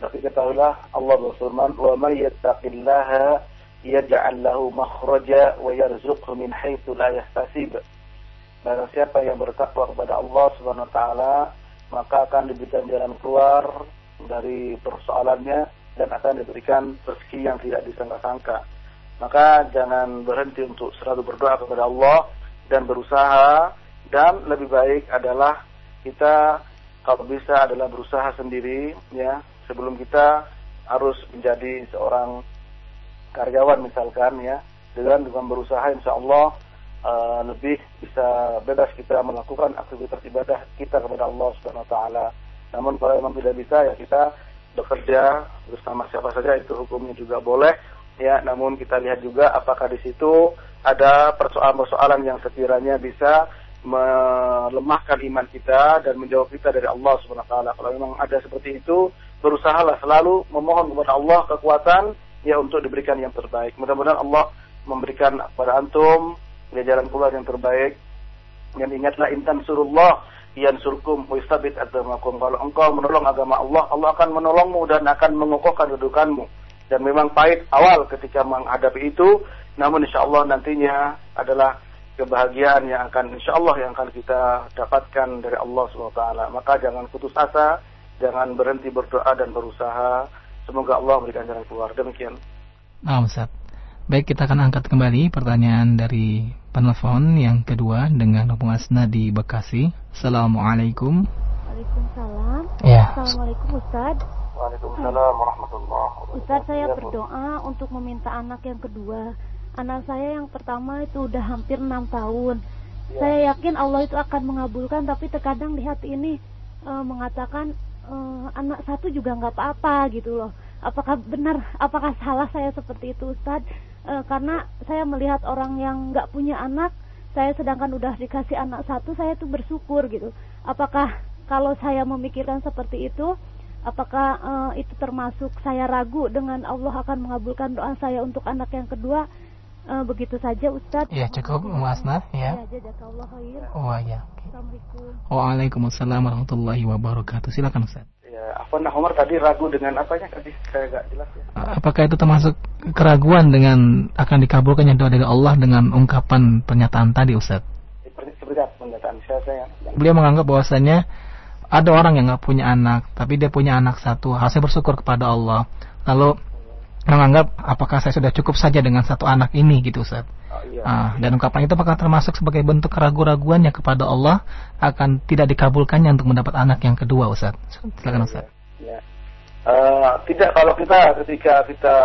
tapi ketahuilah Allah berfirman wa may yattaqillaha yaj'al lahu makhraja wa yarzuqhu min haitsu la yahtasib Barang siapa yang bertakwa kepada Allah Subhanahu wa taala maka akan diberikan jalan keluar dari persoalannya dan akan diberikan rezeki yang tidak disangka-sangka. Maka jangan berhenti untuk selalu berdoa kepada Allah dan berusaha dan lebih baik adalah kita kalau bisa adalah berusaha sendiri ya sebelum kita harus menjadi seorang karyawan misalkan ya dengan dengan berusaha insya Allah uh, lebih bisa bebas kita melakukan aktivitas ibadah kita kepada Allah Subhanahu Wa Taala. Namun kalau memang tidak bisa ya kita bekerja bersama siapa saja itu hukumnya juga boleh ya. Namun kita lihat juga apakah di situ ada persoalan-persoalan yang sekiranya bisa melemahkan iman kita dan menjauh kita dari Allah Subhanahu wa taala. Kalau memang ada seperti itu, berusahalah selalu memohon kepada Allah kekuatan ya untuk diberikan yang terbaik. Mudah-mudahan Allah memberikan kepada antum ya jalan keluar yang terbaik. Dan ingatlah intan surullah yang surkum wistabit agamakum. Kalau engkau menolong agama Allah, Allah akan menolongmu dan akan mengokohkan kedudukanmu. Dan memang pahit awal ketika menghadapi itu, namun insya Allah nantinya adalah kebahagiaan yang akan insya Allah yang akan kita dapatkan dari Allah SWT. Maka jangan putus asa, jangan berhenti berdoa dan berusaha. Semoga Allah memberikan jalan keluar. Demikian. Nah, Ustaz. Baik, kita akan angkat kembali pertanyaan dari penelpon yang kedua dengan Hubung Asna di Bekasi. Assalamualaikum. Waalaikumsalam. Ya. Assalamualaikum Ustaz. Waalaikumsalam warahmatullahi wabarakatuh. Ustaz saya berdoa untuk meminta anak yang kedua. Anak saya yang pertama itu udah hampir enam tahun. Ya. Saya yakin Allah itu akan mengabulkan, tapi terkadang di hati ini eh, mengatakan eh, anak satu juga nggak apa-apa gitu loh. Apakah benar? Apakah salah saya seperti itu Ustaz? Eh, karena saya melihat orang yang nggak punya anak, saya sedangkan udah dikasih anak satu, saya tuh bersyukur gitu. Apakah kalau saya memikirkan seperti itu, apakah eh, itu termasuk saya ragu dengan Allah akan mengabulkan doa saya untuk anak yang kedua? Eh, begitu saja Ustadz. Ya, cukup Umu Asna, ya. Ya, jazakallah khair. Oh, ya. Assalamualaikum. Waalaikumsalam warahmatullahi wabarakatuh. Silakan Ustaz. Ya, apa nah Umar tadi ragu dengan apanya tadi? Saya nggak jelas ya. Apakah itu termasuk keraguan dengan akan dikabulkannya doa dari Allah dengan ungkapan pernyataan tadi Ustaz? Seperti apa pernyataan saya saya yang Beliau menganggap bahwasanya ada orang yang nggak punya anak, tapi dia punya anak satu, harusnya bersyukur kepada Allah. Lalu menganggap apakah saya sudah cukup saja dengan satu anak ini gitu Ustaz. oh, iya. Ah, dan ungkapan itu apakah termasuk sebagai bentuk keraguan-raguannya kepada Allah akan tidak dikabulkannya untuk mendapat anak yang kedua Ustaz. Silakan Ustaz. Ya. Eh, tidak kalau kita ketika kita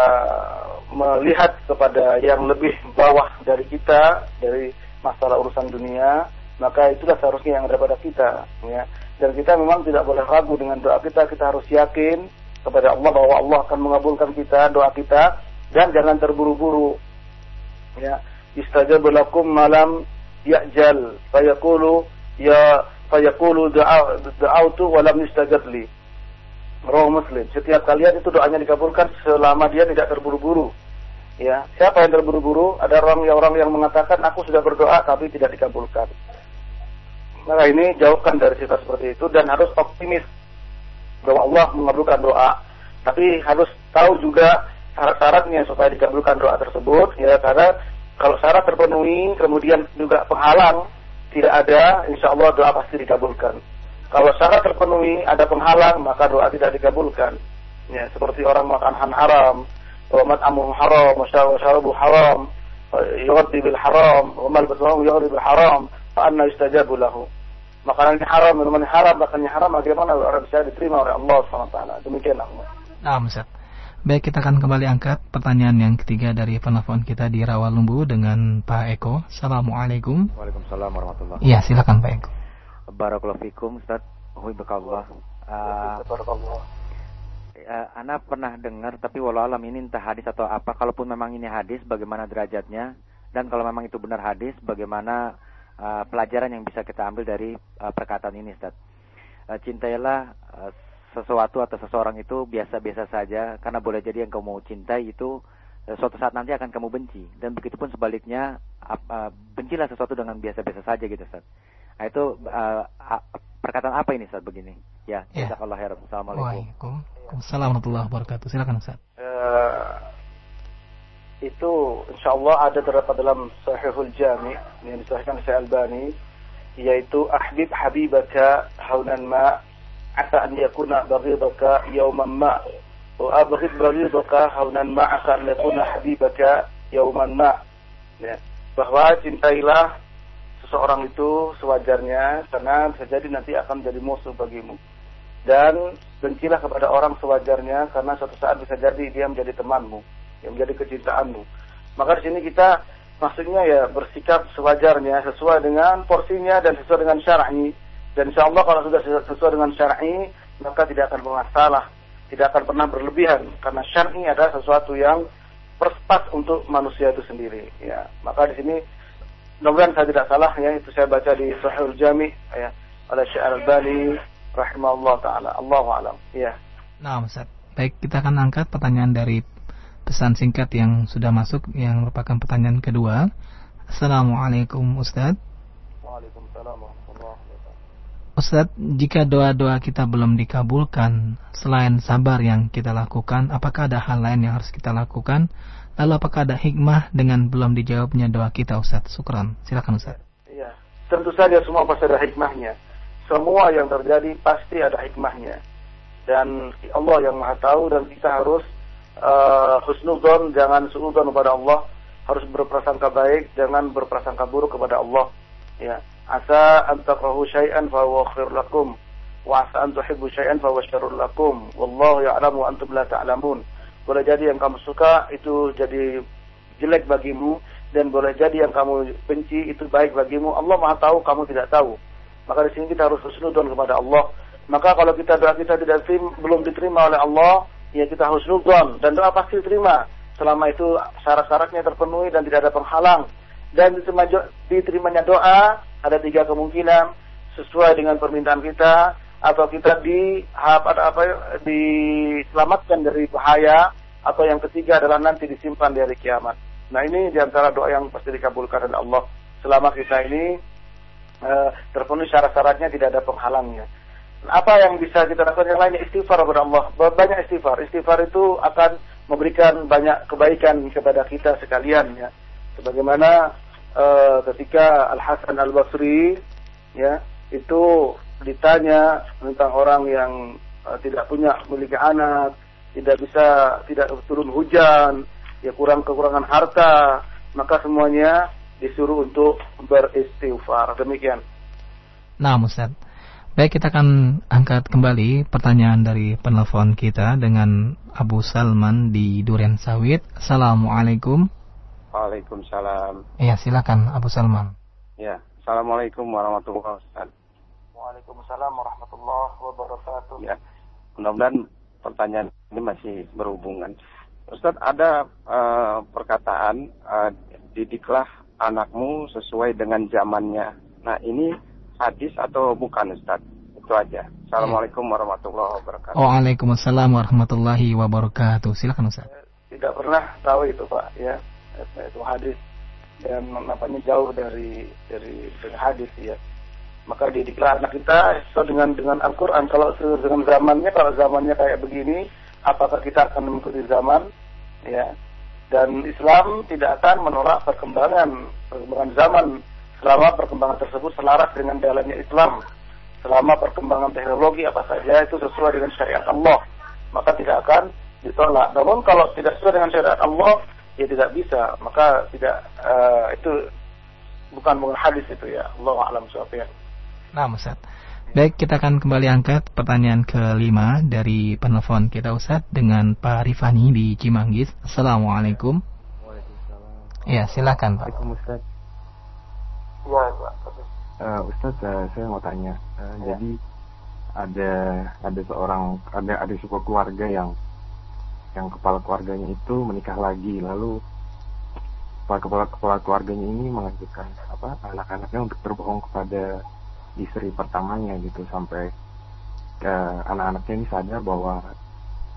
melihat kepada yang lebih bawah dari kita dari masalah urusan dunia, maka itulah seharusnya yang ada pada kita, ya. Dan kita memang tidak boleh ragu dengan doa kita, kita harus yakin kepada Allah bahwa Allah akan mengabulkan kita doa kita dan jangan terburu-buru. Ya, istajabu lakum malam ya'jal fayaqulu ya fayaqulu da'a da'autu wa lam yustajab li. Rawahu Muslim. Setiap kalian itu doanya dikabulkan selama dia tidak terburu-buru. Ya, siapa yang terburu-buru? Ada orang yang orang yang mengatakan aku sudah berdoa tapi tidak dikabulkan. Maka ini jauhkan dari sifat seperti itu dan harus optimis bahwa Allah mengabulkan doa. Tapi harus tahu juga syarat-syaratnya supaya dikabulkan doa tersebut. Ya, karena kalau syarat terpenuhi, kemudian juga penghalang tidak ada, insya Allah doa pasti dikabulkan. Kalau syarat terpenuhi, ada penghalang, maka doa tidak dikabulkan. Ya, seperti orang makan han haram, wa mat'amuhu haram, wa syarabu haram, yughaddi bil haram, wa malbasuhu yughaddi bil haram, fa anna lahu. Makanannya haram, minumannya haram, makannya haram, bagaimana orang bisa diterima oleh Allah SWT. Demikianlah. Nah, Ustaz. Baik, kita akan kembali angkat pertanyaan yang ketiga dari penelpon kita di Rawalumbu dengan Pak Eko. Assalamualaikum. Waalaikumsalam warahmatullahi Iya, silakan Pak Eko. Barakallahu fikum Ustaz. Huibakallah. Uh, Barakallah. uh, Ana pernah dengar tapi walau alam ini entah hadis atau apa. Kalaupun memang ini hadis, bagaimana derajatnya? Dan kalau memang itu benar hadis, bagaimana uh, pelajaran yang bisa kita ambil dari uh, perkataan ini, Ustaz? Uh, cintailah uh, sesuatu atau seseorang itu biasa-biasa saja, karena boleh jadi yang kamu cintai itu uh, suatu saat nanti akan kamu benci. Dan begitupun sebaliknya, uh, uh, bencilah sesuatu dengan biasa-biasa saja gitu, Ustaz. Nah, itu uh, uh, perkataan apa ini Ustaz begini? Ya, Ya. khairan. Assalamualaikum. Waalaikumsalam warahmatullahi wabarakatuh. Silakan Ustaz. Eh, itu insya Allah ada terdapat dalam Sahihul Jami yang disahihkan oleh Albani yaitu ahbib habibaka haunan ma asa an yakuna baghidaka yawman ma wa abghid baghidaka haunan ma asa an yakuna habibaka yawman ma ya. bahwa cintailah seseorang itu sewajarnya karena bisa jadi nanti akan menjadi musuh bagimu dan bencilah kepada orang sewajarnya karena suatu saat bisa jadi dia menjadi temanmu yang menjadi kecintaanmu maka di sini kita maksudnya ya bersikap sewajarnya sesuai dengan porsinya dan sesuai dengan syar'i. Dan insya Allah kalau sudah sesuai dengan syar'i maka tidak akan bermasalah tidak akan pernah berlebihan. Karena syar'i adalah sesuatu yang perspas untuk manusia itu sendiri ya. Maka di sini mudah-mudahan saya tidak salah ya. Itu saya baca di Sahihul Jami ya oleh Syekh Al-Albani rahimahullah taala. Allahu alam. Ya. Nah, Ustaz. Baik, kita akan angkat pertanyaan dari pesan singkat yang sudah masuk yang merupakan pertanyaan kedua. Assalamualaikum Ustaz. Waalaikumsalam Ustadz, jika doa-doa kita belum dikabulkan, selain sabar yang kita lakukan, apakah ada hal lain yang harus kita lakukan? Lalu apakah ada hikmah dengan belum dijawabnya doa kita Ustadz? Syukran. Silakan Ustadz. Iya, tentu saja semua pasti ada hikmahnya. Semua yang terjadi pasti ada hikmahnya. Dan Allah yang maha tahu dan kita harus uh, husnudon, jangan suudon kepada Allah. Harus berprasangka baik, jangan berprasangka buruk kepada Allah. Ya, asa an takrahu syai'an fa huwa khair lakum. Wa asa an tuhibbu syai'an fa huwa syarrul lakum. Wallahu ya'lamu wa antum la ta'lamun. Boleh jadi yang kamu suka itu jadi jelek bagimu. Dan boleh jadi yang kamu benci itu baik bagimu. Allah Maha tahu kamu tidak tahu. Maka di sini kita harus husnudon kepada Allah. Maka kalau kita doa kita tidak belum diterima oleh Allah ya kita husnudon dan doa pasti diterima selama itu syarat-syaratnya terpenuhi dan tidak ada penghalang dan diterimanya doa ada tiga kemungkinan sesuai dengan permintaan kita atau kita di apa apa diselamatkan dari bahaya atau yang ketiga adalah nanti disimpan dari kiamat. Nah ini di antara doa yang pasti dikabulkan oleh Allah selama kita ini uh, terpenuhi syarat-syaratnya tidak ada penghalangnya. Apa yang bisa kita lakukan yang lainnya istighfar kepada Allah. Banyak istighfar. Istighfar itu akan memberikan banyak kebaikan kepada kita sekalian ya. Sebagaimana uh, ketika Al Hasan Al Basri ya itu ditanya tentang orang yang uh, tidak punya memiliki anak, tidak bisa tidak turun hujan, ya kurang kekurangan harta, maka semuanya disuruh untuk beristighfar. Demikian. Nah, Ustaz. Baik, kita akan angkat kembali pertanyaan dari penelpon kita dengan Abu Salman di Duren Sawit. Assalamualaikum. Waalaikumsalam. Iya, silakan Abu Salman. Ya, Assalamualaikum warahmatullahi wabarakatuh. Waalaikumsalam warahmatullahi wabarakatuh. Ya, mudah-mudahan pertanyaan ini masih berhubungan. Ustaz, ada uh, perkataan uh, didiklah anakmu sesuai dengan zamannya. Nah, ini hadis atau bukan Ustaz? Itu aja. Assalamualaikum warahmatullahi wabarakatuh. Waalaikumsalam warahmatullahi wabarakatuh. Silakan Ustaz. Tidak pernah tahu itu Pak, ya itu hadis dan namanya jauh dari dari, dari hadis ya maka didiklah anak kita sesuai dengan dengan Al-Quran kalau dengan zamannya kalau zamannya kayak begini apakah kita akan mengikuti zaman ya dan Islam tidak akan menolak perkembangan perkembangan zaman selama perkembangan tersebut selaras dengan jalannya Islam selama perkembangan teknologi apa saja itu sesuai dengan syariat Allah maka tidak akan ditolak. Namun kalau tidak sesuai dengan syariat Allah ya tidak bisa. Maka tidak uh, itu bukan bukan hadis itu ya. Allah alam ya. Nah Ustaz. Baik kita akan kembali angkat pertanyaan kelima dari penelpon kita Ustaz dengan Pak Rifani di Cimanggis. Assalamualaikum. Waalaikumsalam. Ya silakan Pak. Waalaikumsalam Ya Pak. Uh, Ustaz uh, saya mau tanya. Uh, ya. jadi ada ada seorang ada ada sebuah keluarga yang yang kepala keluarganya itu menikah lagi. Lalu kepala kepala, kepala keluarganya ini mengajukan apa anak-anaknya untuk berbohong kepada istri pertamanya gitu. Sampai ke anak-anaknya ini sadar bahwa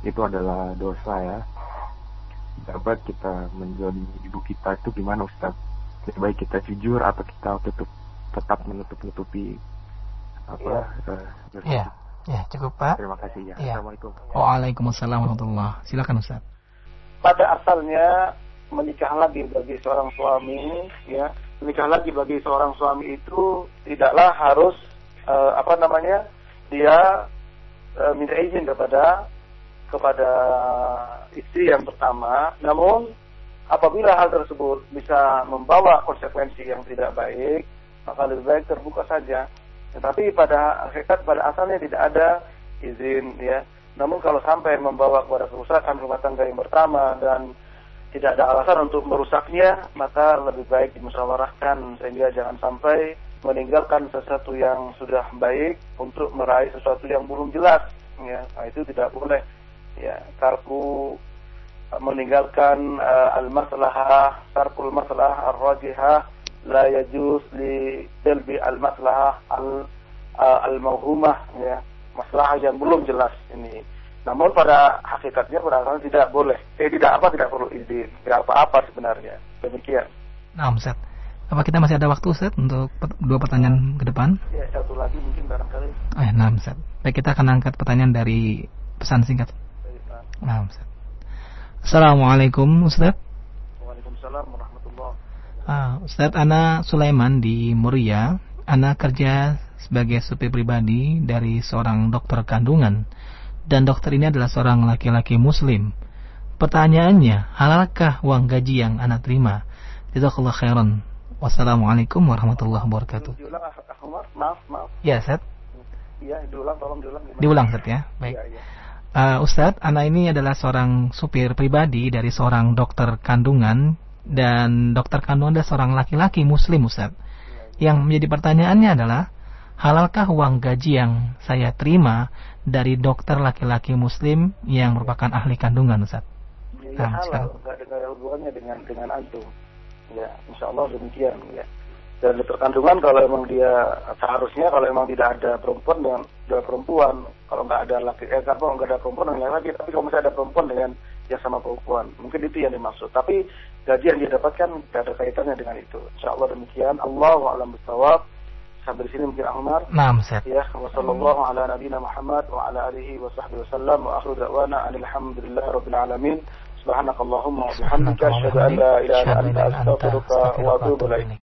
itu adalah dosa ya. Dapat kita menjadi ibu kita. Itu gimana Ustaz lebih baik kita jujur atau kita tutup tetap menutup nutupi apa ya. Uh, Ya, cukup Pak. Terima kasih ya. ya. Assalamualaikum. Waalaikumsalam warahmatullahi Silakan Ustaz. Pada asalnya menikah lagi bagi seorang suami ya, menikah lagi bagi seorang suami itu tidaklah harus uh, apa namanya? dia uh, minta izin kepada kepada istri yang pertama, namun apabila hal tersebut bisa membawa konsekuensi yang tidak baik, maka lebih baik terbuka saja tetapi pada hakikat pada asalnya tidak ada izin ya. Namun kalau sampai membawa kepada kerusakan rumah tangga yang pertama dan tidak ada alasan untuk merusaknya, maka lebih baik dimusyawarahkan sehingga jangan sampai meninggalkan sesuatu yang sudah baik untuk meraih sesuatu yang belum jelas. Ya, nah, itu tidak boleh. Ya, tarku meninggalkan uh, al-maslahah, tarkul maslahah ar-rajihah la yajuz li dalbi al maslahah al uh, al mauhumah ya masalah yang belum jelas ini namun pada hakikatnya asalnya tidak boleh eh tidak apa tidak perlu izin tidak apa-apa sebenarnya demikian nah Ustaz Apa kita masih ada waktu Ustaz untuk dua pertanyaan ke depan? Ya, satu lagi mungkin barangkali. Eh, nah, Ustaz. Baik, kita akan angkat pertanyaan dari pesan singkat. Nah, Ustaz. Assalamualaikum Ustaz. Waalaikumsalam warahmatullahi ah, Ustaz Ana Sulaiman di Muria. Ana kerja sebagai supir pribadi dari seorang dokter kandungan. Dan dokter ini adalah seorang laki-laki muslim. Pertanyaannya, halalkah uang gaji yang anak terima? Jazakallah khairan. Wassalamualaikum warahmatullahi wabarakatuh. Diulang, ah, Ahmad, maaf, maaf. Ya, Ustaz. Iya, diulang, tolong diulang. Gimana? Diulang, Ustaz ya. Baik. Iya, iya. Uh, Ustadz, anak ini adalah seorang supir pribadi dari seorang dokter kandungan dan dokter kandungan adalah seorang laki-laki muslim Ustadz. Yang menjadi pertanyaannya adalah, halalkah uang gaji yang saya terima dari dokter laki-laki muslim yang merupakan ahli kandungan Ustadz? Ya, ya Nah, halal, nggak ada hubungannya dengan dengan antum. Ya, insya Allah demikian. Ya. Dan dokter kandungan kalau emang dia seharusnya kalau emang tidak ada perempuan dengan dengan perempuan, kalau nggak ada laki eh apa nggak ada perempuan dengan laki, tapi kalau misalnya ada perempuan dengan ya sama perempuan, mungkin itu yang dimaksud. Tapi gaji yang dia dapatkan tidak ada kaitannya dengan itu. Insya Allah demikian. Allah a'lam bishawab. Sampai di sini mungkin Ahmad. Nah, Ustadz. Ya, wa sallallahu ala nabiyina Muhammad wa ala alihi wa sahbihi wasallam wa akhiru da'wana alhamdulillahi rabbil alamin. Subhanakallahumma wa bihamdika asyhadu an la ilaha illa anta astaghfiruka wa atubu ilaik.